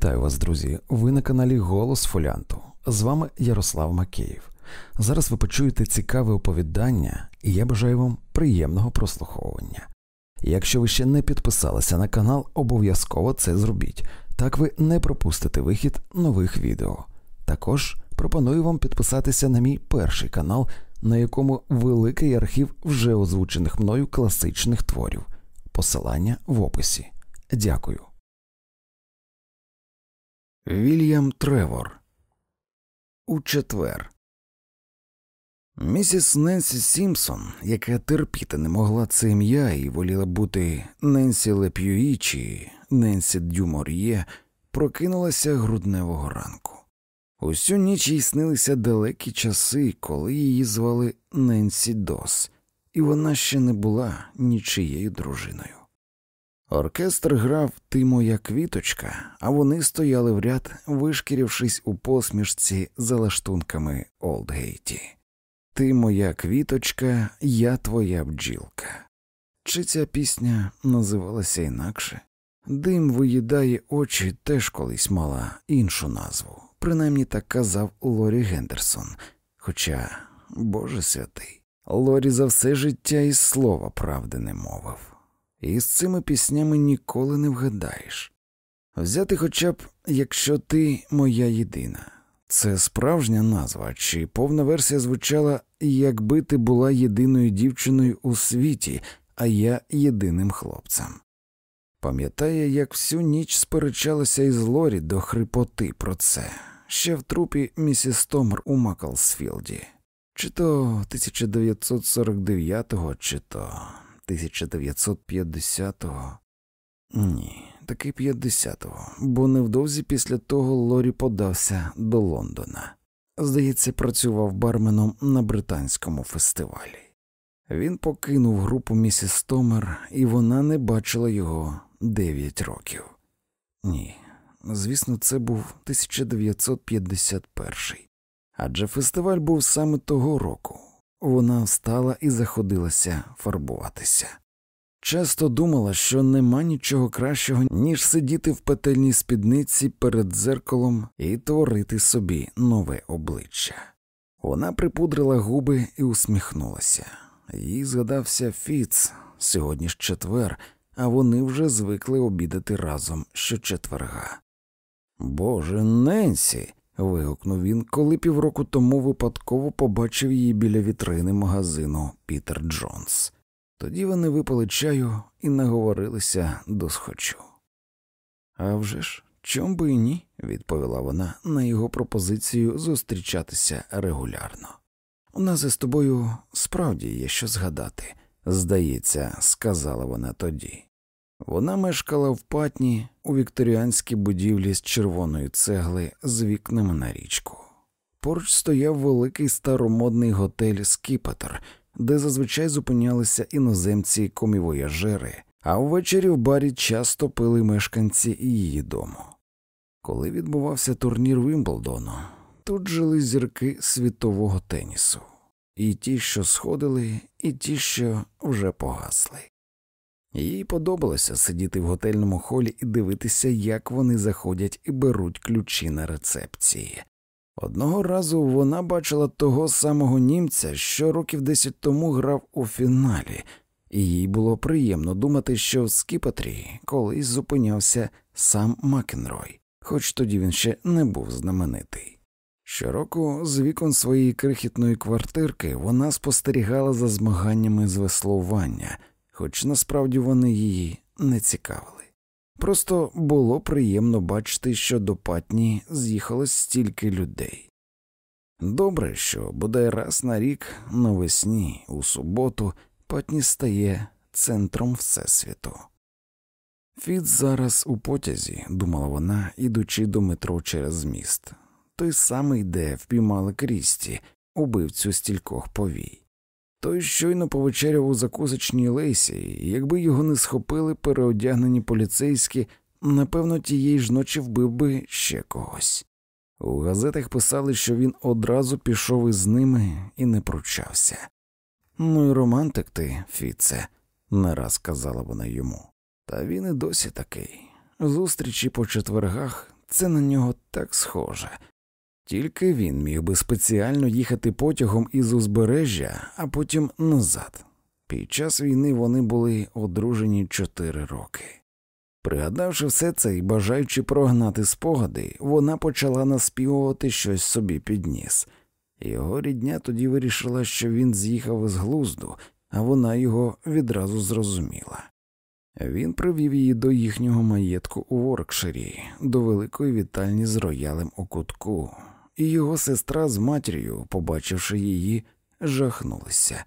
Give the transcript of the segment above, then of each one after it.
Вітаю вас, друзі! Ви на каналі Голос Фоліанту. З вами Ярослав Макеїв. Зараз ви почуєте цікаве оповідання, і я бажаю вам приємного прослуховування. Якщо ви ще не підписалися на канал, обов'язково це зробіть, так ви не пропустите вихід нових відео. Також пропоную вам підписатися на мій перший канал, на якому великий архів вже озвучених мною класичних творів. Посилання в описі. Дякую. Вільям Тревор. У четвер. Місіс Ненсі Сімпсон, яка терпіти не могла це ім'я і воліла бути Ненсі Леп'юї чи Ненсі Дюмор'є, прокинулася грудневого ранку. Усю ніч їй снилися далекі часи, коли її звали Ненсі Дос, і вона ще не була нічиєю дружиною. Оркестр грав Ти моя квіточка, а вони стояли в ряд, вишкірившись у посмішці за лаштунками Олдгейті. Ти моя квіточка, я твоя бджілка. Чи ця пісня називалася інакше? Дим виїдає очі теж колись мала іншу назву, принаймні так казав Лорі Гендерсон. Хоча, Боже святий, Лорі за все життя і слова правди не мовив і з цими піснями ніколи не вгадаєш. Взяти хоча б якщо ти моя єдина. Це справжня назва, чи повна версія звучала якби ти була єдиною дівчиною у світі, а я єдиним хлопцем. Пам'ятає, як всю ніч сперечалася із Лорі до хрипоти про це, ще в трупі місіс Томер у Маклсфілді, чи то 1949-го, чи то 1950-го. Ні, таки 50-го, бо невдовзі після того Лорі подався до Лондона. Здається, працював барменом на британському фестивалі. Він покинув групу місіс Томер, і вона не бачила його 9 років. Ні, звісно, це був 1951 адже фестиваль був саме того року. Вона встала і заходилася фарбуватися. Часто думала, що нема нічого кращого, ніж сидіти в петельній спідниці перед дзеркалом і творити собі нове обличчя. Вона припудрила губи і усміхнулася. Їй згадався Фіц сьогодні ж четвер, а вони вже звикли обідати разом щочетверга. Боже Ненсі, вигукнув він, коли півроку тому випадково побачив її біля вітрини магазину Пітер Джонс. Тоді вони випили чаю і наговорилися до схочу. «А вже ж, чом би і ні, відповіла вона на його пропозицію зустрічатися регулярно. У нас із тобою справді є що згадати, здається, сказала вона тоді. Вона мешкала в патні у вікторіанській будівлі з червоної цегли з вікнами на річку. Поруч стояв великий старомодний готель Скіпетр, де зазвичай зупинялися іноземці комівояжери, а ввечері в барі часто пили мешканці її дому. Коли відбувався турнір Вімблдону, тут жили зірки світового тенісу, і ті, що сходили, і ті, що вже погасли. Їй подобалося сидіти в готельному холі і дивитися, як вони заходять і беруть ключі на рецепції. Одного разу вона бачила того самого німця, що років десять тому грав у фіналі, і їй було приємно думати, що в Скіпатрі колись зупинявся сам Макенрой, хоч тоді він ще не був знаменитий. Щороку з вікон своєї крихітної квартирки вона спостерігала за змаганнями з веслування – хоч насправді вони її не цікавили. Просто було приємно бачити, що до патні з'їхалось стільки людей. Добре, що бодай раз на рік навесні, у суботу, патні стає центром Всесвіту. Фіт зараз у потязі, думала вона, ідучи до метро через міст, той самий, де впіймали Крісті, убивцю стількох повій. Той щойно повечеряв у закусочній лейсі, і якби його не схопили переодягнені поліцейські, напевно, тієї ж ночі вбив би ще когось. У газетах писали, що він одразу пішов із ними і не пручався. Ну і романтик ти, Фіце, не раз казала вона йому. Та він і досі такий. Зустрічі по четвергах це на нього так схоже. Тільки він міг би спеціально їхати потягом із узбережжя, а потім назад. Під час війни вони були одружені чотири роки. Пригадавши все це і бажаючи прогнати спогади, вона почала наспівувати щось собі під ніс. Його рідня тоді вирішила, що він з'їхав із глузду, а вона його відразу зрозуміла. Він привів її до їхнього маєтку у Воркширі, до великої вітальні з роялем у кутку, і його сестра з матір'ю, побачивши її, жахнулися.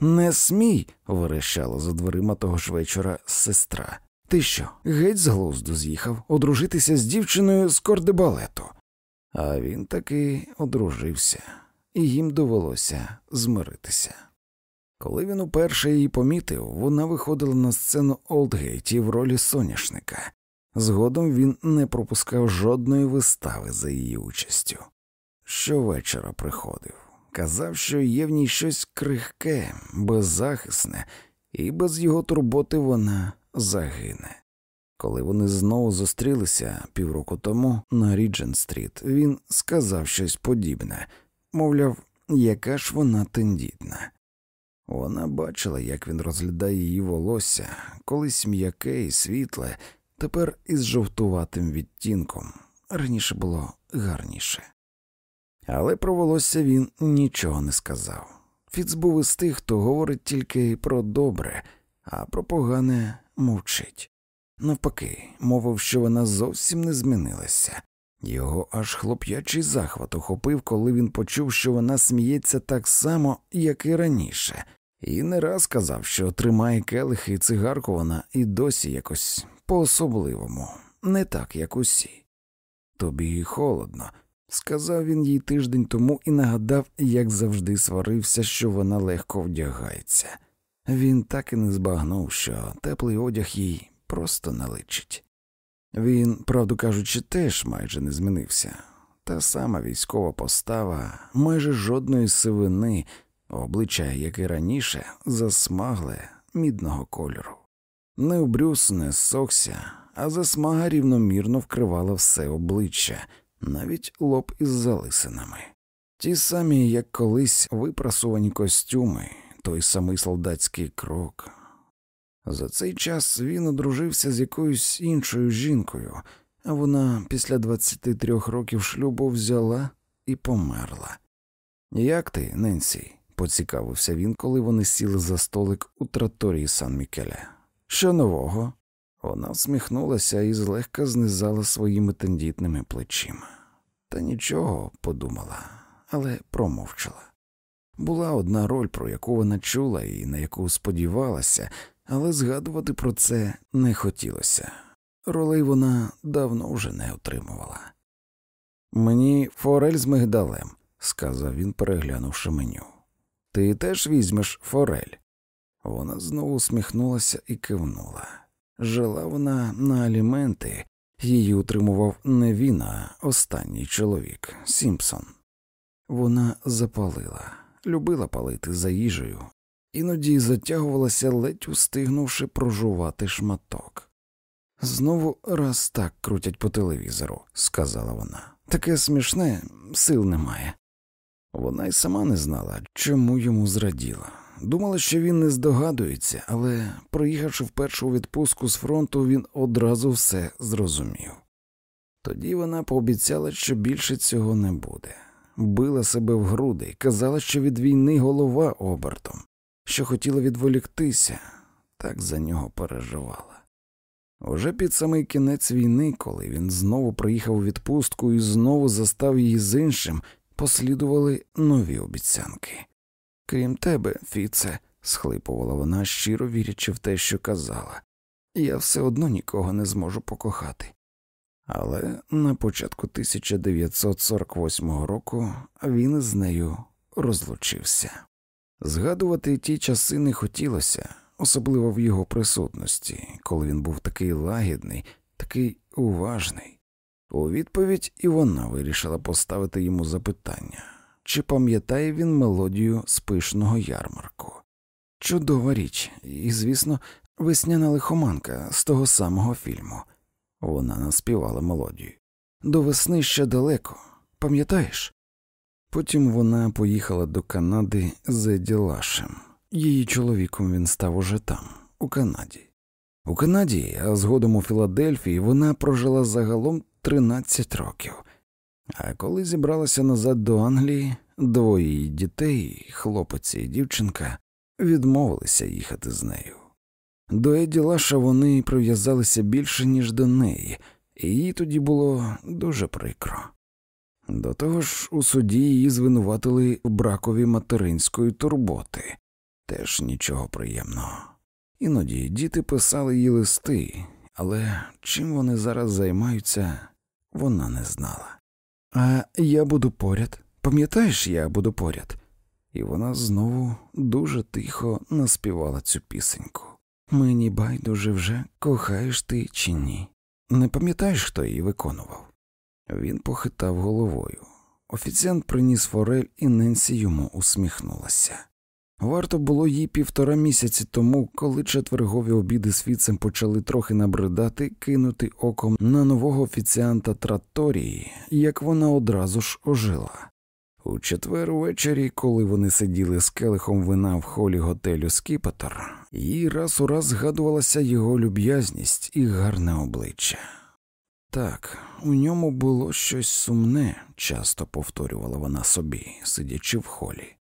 Не смій, верещала за дверима того ж вечора сестра. Ти що, геть з глузду з'їхав одружитися з дівчиною з кордебалету? А він таки одружився, і їм довелося змиритися. Коли він уперше її помітив, вона виходила на сцену Олдгейті в ролі соняшника. Згодом він не пропускав жодної вистави за її участю. Щовечора приходив, казав, що є в ній щось крихке, беззахисне, і без його турботи вона загине. Коли вони знову зустрілися півроку тому на Ріджент Стріт, він сказав щось подібне мовляв, яка ж вона тендітна. Вона бачила, як він розглядає її волосся, колись м'яке і світле, тепер із жовтуватим відтінком. Раніше було гарніше. Але про волосся він нічого не сказав. Фіц був із тих, хто говорить тільки про добре, а про погане мовчить. Навпаки, мовив, що вона зовсім не змінилася. Його аж хлоп'ячий захват охопив, коли він почув, що вона сміється так само, як і раніше, і не раз казав, що тримає келихи і цигарку вона і досі якось по особливому, не так, як усі. Тобі холодно, сказав він їй тиждень тому і нагадав, як завжди сварився, що вона легко вдягається. Він так і не збагнув, що теплий одяг їй просто не личить. Він, правду кажучи, теж майже не змінився. Та сама військова постава, майже жодної сивини, обличчя, як і раніше, засмагле мідного кольору. Не убрюс, не сохся, а засмага рівномірно вкривала все обличчя, навіть лоб із залисинами. Ті самі, як колись випрасувані костюми, той самий солдатський крок. За цей час він одружився з якоюсь іншою жінкою, а вона після 23 років шлюбу взяла і померла. Як ти, Ненсі? поцікавився він, коли вони сіли за столик у траторії Сан Мікеля. Що нового? Вона всміхнулася і злегка знизала своїми тендітними плечима. Та нічого, подумала, але промовчала. Була одна роль, про яку вона чула і на яку сподівалася, але згадувати про це не хотілося. Ролей вона давно вже не отримувала. Мені форель з мигдалем, сказав він, переглянувши меню. Ти теж візьмеш форель. Вона знову усміхнулася і кивнула. Жила вона на аліменти, її утримував не він, а останній чоловік Сімпсон. Вона запалила, любила палити за їжею, іноді затягувалася, ледь устигнувши прожувати шматок. Знову раз так крутять по телевізору, сказала вона. Таке смішне, сил немає. Вона й сама не знала, чому йому зраділа. Думала, що він не здогадується, але, проїхавши вперше у відпустку з фронту, він одразу все зрозумів. Тоді вона пообіцяла, що більше цього не буде, била себе в груди казала, що від війни голова обертом, що хотіла відволіктися, так за нього переживала. Уже під самий кінець війни, коли він знову приїхав у відпустку і знову застав її з іншим, послідували нові обіцянки. Крім тебе, Фіце, схлипувала вона, щиро вірячи в те, що казала, я все одно нікого не зможу покохати. Але на початку 1948 року він із нею розлучився. Згадувати ті часи не хотілося, особливо в його присутності, коли він був такий лагідний, такий уважний. У відповідь і вона вирішила поставити йому запитання чи пам'ятає він мелодію спишного ярмарку. Чудова річ, і, звісно, весняна лихоманка з того самого фільму. Вона наспівала мелодію. До весни ще далеко, пам'ятаєш? Потім вона поїхала до Канади з Еді Лашем. Її чоловіком він став уже там, у Канаді. У Канаді, а згодом у Філадельфії, вона прожила загалом 13 років. А коли зібралася назад до Англії, двоє дітей, хлопець і дівчинка, відмовилися їхати з нею. До Еді Лаша вони прив'язалися більше, ніж до неї, і їй тоді було дуже прикро. До того ж, у суді її звинуватили в бракові материнської турботи, теж нічого приємного. Іноді діти писали їй листи, але чим вони зараз займаються, вона не знала. А я буду поряд, пам'ятаєш, я буду поряд. І вона знову дуже тихо наспівала цю пісеньку. Мені байдуже вже кохаєш ти чи ні. Не пам'ятаєш, хто її виконував? Він похитав головою. Офіціант приніс форель, і Ненсі йому усміхнулася. Варто було їй півтора місяці тому, коли четвергові обіди з Фіцем почали трохи набридати, кинути оком на нового офіціанта траторії, як вона одразу ж ожила. У четвер увечері, коли вони сиділи з келихом вина в холі готелю Скіпетр, їй раз у раз згадувалася його люб'язність і гарне обличчя. Так, у ньому було щось сумне, часто повторювала вона собі, сидячи в холі.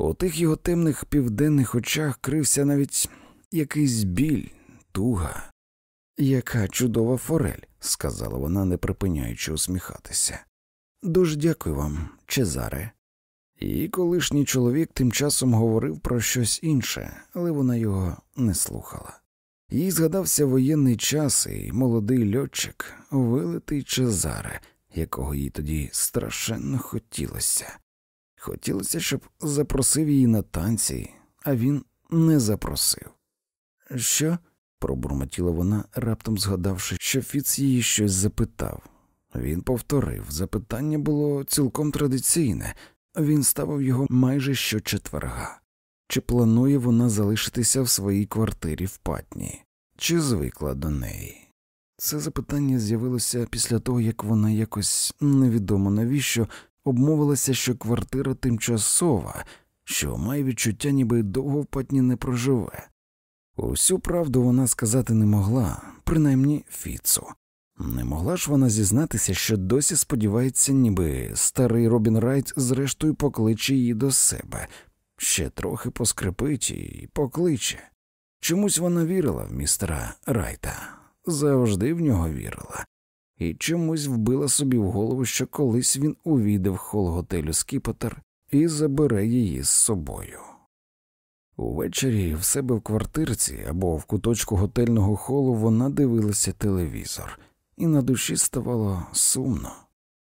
У тих його темних південних очах крився навіть якийсь біль, туга. Яка чудова форель, сказала вона, не припиняючи усміхатися. Дуже дякую вам, Чезаре. Її колишній чоловік тим часом говорив про щось інше, але вона його не слухала. Їй згадався воєнний час і молодий льотчик, вилитий Чезаре, якого їй тоді страшенно хотілося. Хотілося, щоб запросив її на танці, а він не запросив. Що? пробурмотіла вона, раптом згадавши, що Фіц її щось запитав. Він повторив запитання було цілком традиційне, він ставив його майже щочетверга. Чи планує вона залишитися в своїй квартирі в патні, чи звикла до неї? Це запитання з'явилося після того, як вона якось невідомо навіщо обмовилася, що квартира тимчасова, що має відчуття, ніби довго в патні не проживе. Усю правду вона сказати не могла, принаймні Фіцу. Не могла ж вона зізнатися, що досі сподівається, ніби старий Робін Райт зрештою покличе її до себе, ще трохи поскрипить і покличе. Чомусь вона вірила в містера Райта, завжди в нього вірила, і чомусь вбила собі в голову, що колись він увійде в хол готелю Скіпотер і забере її з собою. Увечері в себе в квартирці або в куточку готельного холу вона дивилася телевізор, і на душі ставало сумно.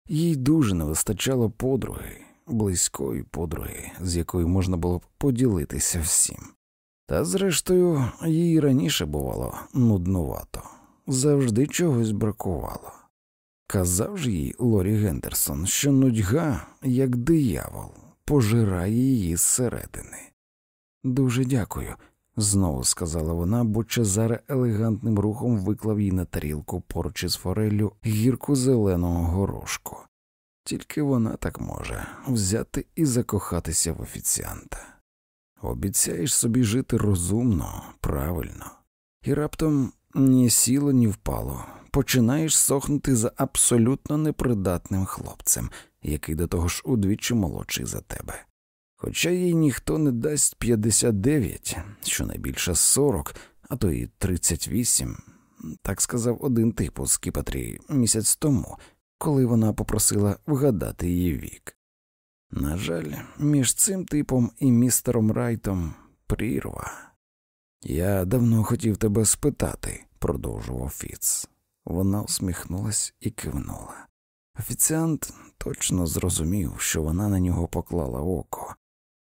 Їй дуже не вистачало подруги, близької подруги, з якою можна було б поділитися всім. Та, зрештою, їй раніше бувало нуднувато, завжди чогось бракувало. Казав ж їй Лорі Гендерсон, що нудьга, як диявол, пожирає її зсередини. Дуже дякую, знову сказала вона, бо Чезаре елегантним рухом виклав їй на тарілку поруч із фореллю гірку зеленого горошку. Тільки вона так може взяти і закохатися в офіціанта. Обіцяєш собі жити розумно, правильно, і раптом ні сіло, ні впало, починаєш сохнути за абсолютно непридатним хлопцем, який до того ж удвічі молодший за тебе. Хоча їй ніхто не дасть 59, щонайбільше 40, а то й 38, так сказав один тип у скіпатрі місяць тому, коли вона попросила вгадати її вік. На жаль, між цим типом і містером Райтом прірва. Я давно хотів тебе спитати, продовжував Фіц. Вона усміхнулась і кивнула. Офіціант точно зрозумів, що вона на нього поклала око.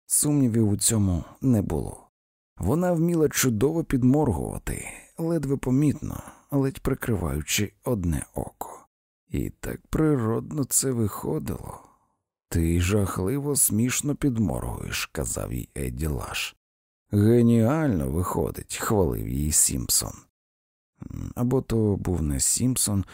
Сумнівів у цьому не було. Вона вміла чудово підморгувати, ледве помітно, ледь прикриваючи одне око. І так природно це виходило. Ти жахливо смішно підморгуєш, казав їй Едді Лаш. Геніально виходить, хвалив її Сімпсон. Або то був не Сімпсон,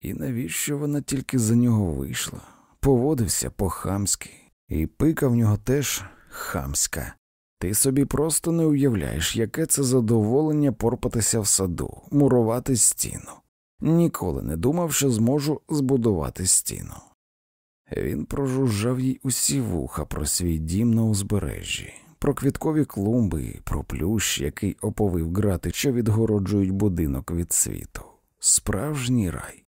І навіщо вона тільки за нього вийшла? Поводився по хамськи, і пика в нього теж хамська. Ти собі просто не уявляєш, яке це задоволення порпатися в саду, мурувати стіну. Ніколи не думав, що зможу збудувати стіну. Він прожужжав їй усі вуха про свій дім на узбережжі, про квіткові клумби, про плющ, який оповив грати, що відгороджують будинок від світу. Справжній рай.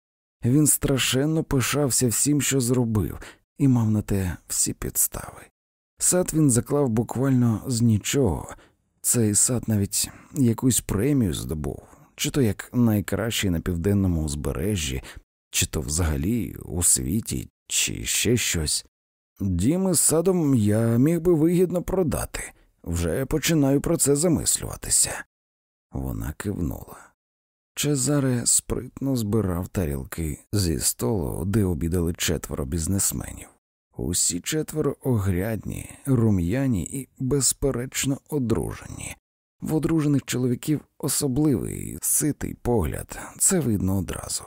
Він страшенно пишався всім, що зробив, і мав на те всі підстави. Сад він заклав буквально з нічого. Цей сад навіть якусь премію здобув, чи то як найкращий на південному узбережжі, чи то взагалі у світі, чи ще щось. Дім із садом я міг би вигідно продати, вже починаю про це замислюватися. Вона кивнула. Чезаре спритно збирав тарілки зі столу, де обідали четверо бізнесменів. Усі четверо огрядні, рум'яні і, безперечно, одружені. В одружених чоловіків особливий ситий погляд, це видно одразу.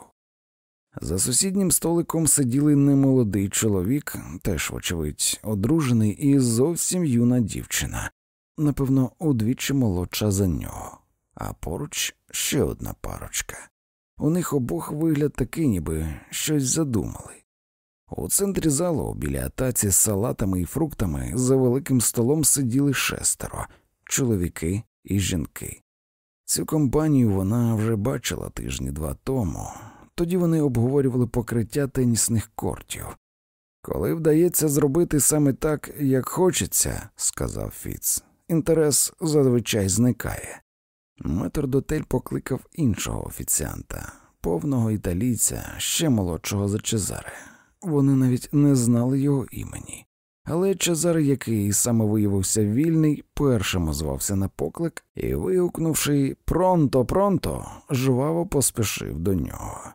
За сусіднім столиком сиділи немолодий чоловік, теж, вочевидь, одружений і зовсім юна дівчина, напевно, удвічі молодша за нього, а поруч ще одна парочка. У них обох вигляд такий, ніби щось задумали. У центрі залу біля таці з салатами і фруктами за великим столом сиділи шестеро чоловіки і жінки. Цю компанію вона вже бачила тижні два тому, тоді вони обговорювали покриття тенісних кортів. Коли вдається зробити саме так, як хочеться, сказав Фіц, інтерес зазвичай зникає. Метрдотель покликав іншого офіціанта, повного італійця, ще молодшого за Чезаре. Вони навіть не знали його імені. Але Чезар, який саме виявився вільний, першим озвався на поклик і, вигукнувши пронто, пронто, жваво поспішив до нього.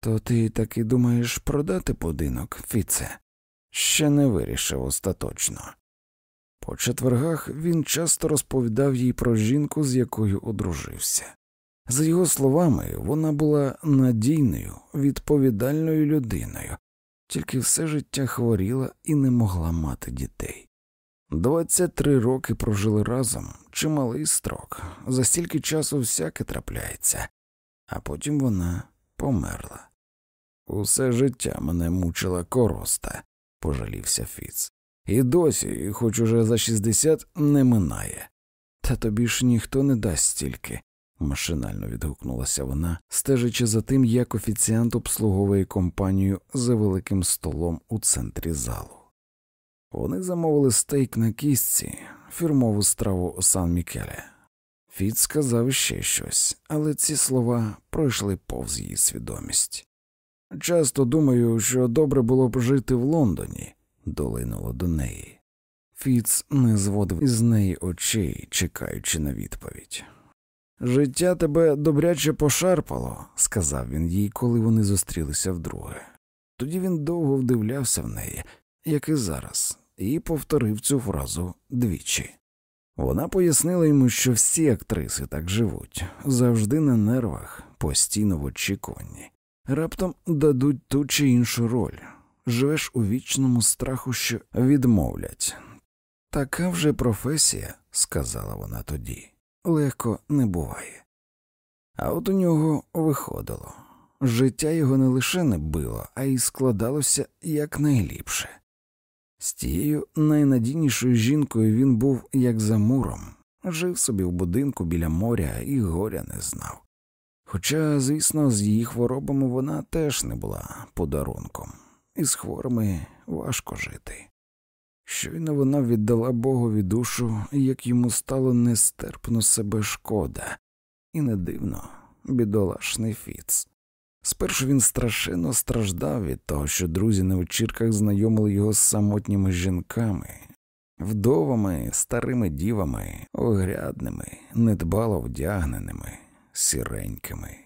То ти таки думаєш продати будинок, Фіце? Ще не вирішив остаточно. По четвергах він часто розповідав їй про жінку, з якою одружився. За його словами, вона була надійною, відповідальною людиною, тільки все життя хворіла і не могла мати дітей. Двадцять три роки прожили разом, чималий строк, за стільки часу всяке трапляється, а потім вона померла. Усе життя мене мучила короста, пожалівся Фіц. І досі, хоч уже за шістдесят, не минає. Та тобі ж ніхто не дасть стільки, машинально відгукнулася вона, стежачи за тим, як офіціант обслуговує компанію за великим столом у центрі залу. Вони замовили стейк на кістці, фірмову страву Сан Мікеле. Фіт сказав ще щось, але ці слова пройшли повз її свідомість. Часто думаю, що добре було б жити в Лондоні, долинуло до неї. Фіц не зводив із неї очей, чекаючи на відповідь. Життя тебе добряче пошарпало, сказав він їй, коли вони зустрілися вдруге. Тоді він довго вдивлявся в неї, як і зараз, і повторив цю фразу двічі. Вона пояснила йому, що всі актриси так живуть, завжди на нервах, постійно в очікуванні, раптом дадуть ту чи іншу роль, живеш у вічному страху, що відмовлять. Така вже професія, сказала вона тоді легко не буває. А от у нього виходило життя його не лише не било, а й складалося якнайліпше. З тією найнадійнішою жінкою він був як за муром, жив собі в будинку біля моря і горя не знав. Хоча, звісно, з її хворобами вона теж не була подарунком, і з хворими важко жити. Щойно вона віддала Богові душу, як йому стало нестерпно себе шкода, і не дивно, бідолашний Фіц. Спершу він страшенно страждав від того, що друзі на вечірках знайомили його з самотніми жінками, вдовами, старими дівами, огрядними, недбало вдягненими, сіренькими.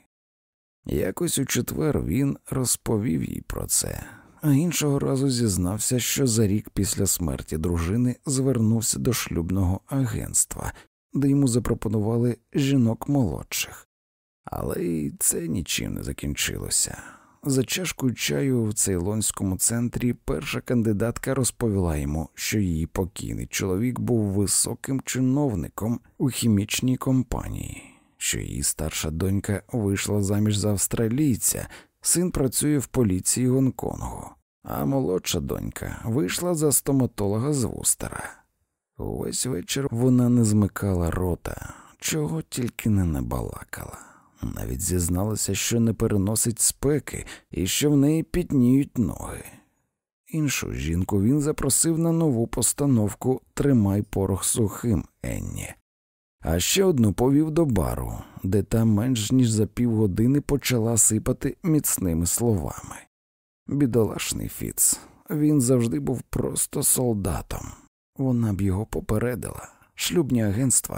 Якось у четвер він розповів їй про це а іншого разу зізнався, що за рік після смерті дружини звернувся до шлюбного агентства, де йому запропонували жінок молодших. Але й це нічим не закінчилося. За чашкою чаю в цейлонському центрі перша кандидатка розповіла йому, що її покійний чоловік був високим чиновником у хімічній компанії, що її старша донька вийшла заміж за австралійця, син працює в поліції Гонконгу, а молодша донька вийшла за стоматолога з Вустера. Увесь вечір вона не змикала рота, чого тільки не набалакала. Навіть зізналася, що не переносить спеки і що в неї пітніють ноги. Іншу жінку він запросив на нову постановку Тримай порох сухим, Енні, а ще одну повів до бару, де та менш ніж за півгодини почала сипати міцними словами. Бідолашний Фіц, він завжди був просто солдатом. Вона б його попередила. Шлюбні агентства